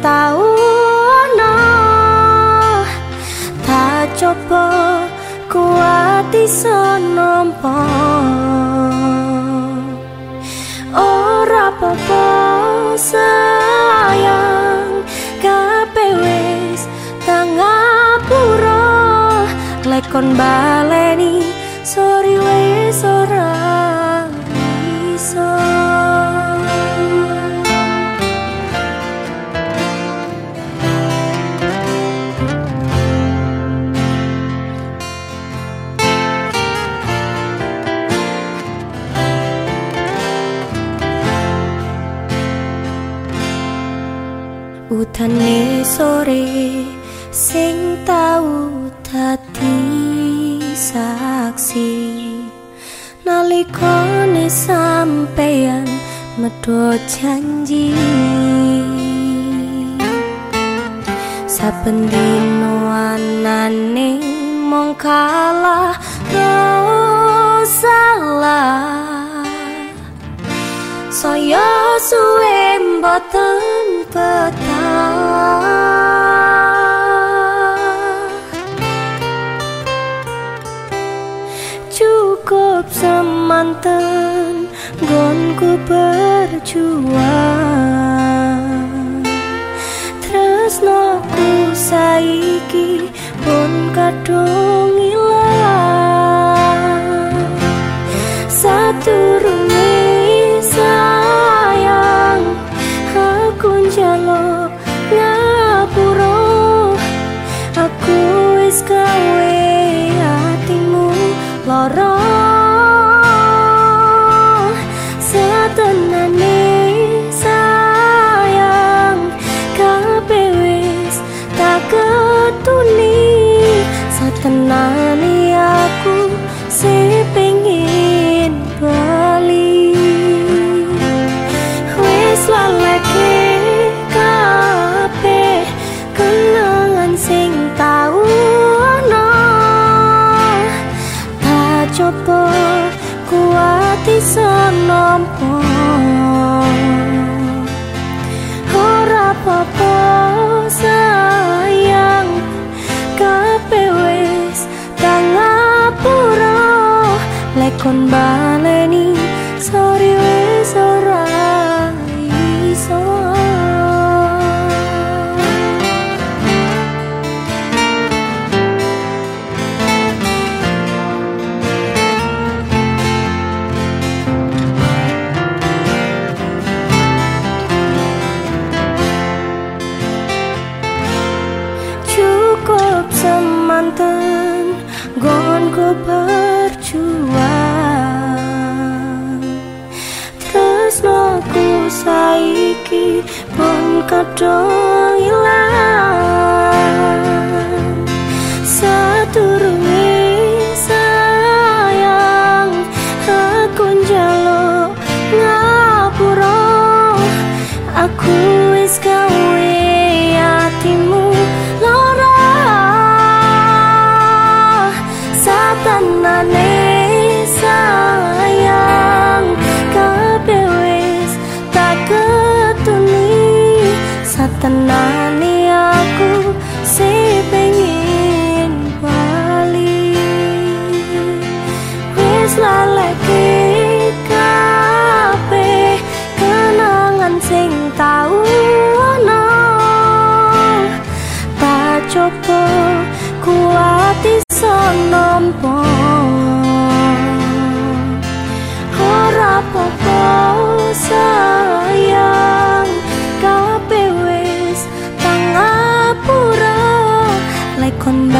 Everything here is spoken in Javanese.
tau ana. Tak coba kuat iso nampa ora apa-apa sayang kabeh wis tangapura lekon baleni sorry wis ora Utane sore sing tau dadi saksi. Nalikane sampeyan medho janji. Saben dino anane mong kalah salah. Saya suwe mboten Cukup semanten gonku berjuang. Tresnoku saiki pun kadung kon baleni sorry wis ora iso cukup semantan gonku pun con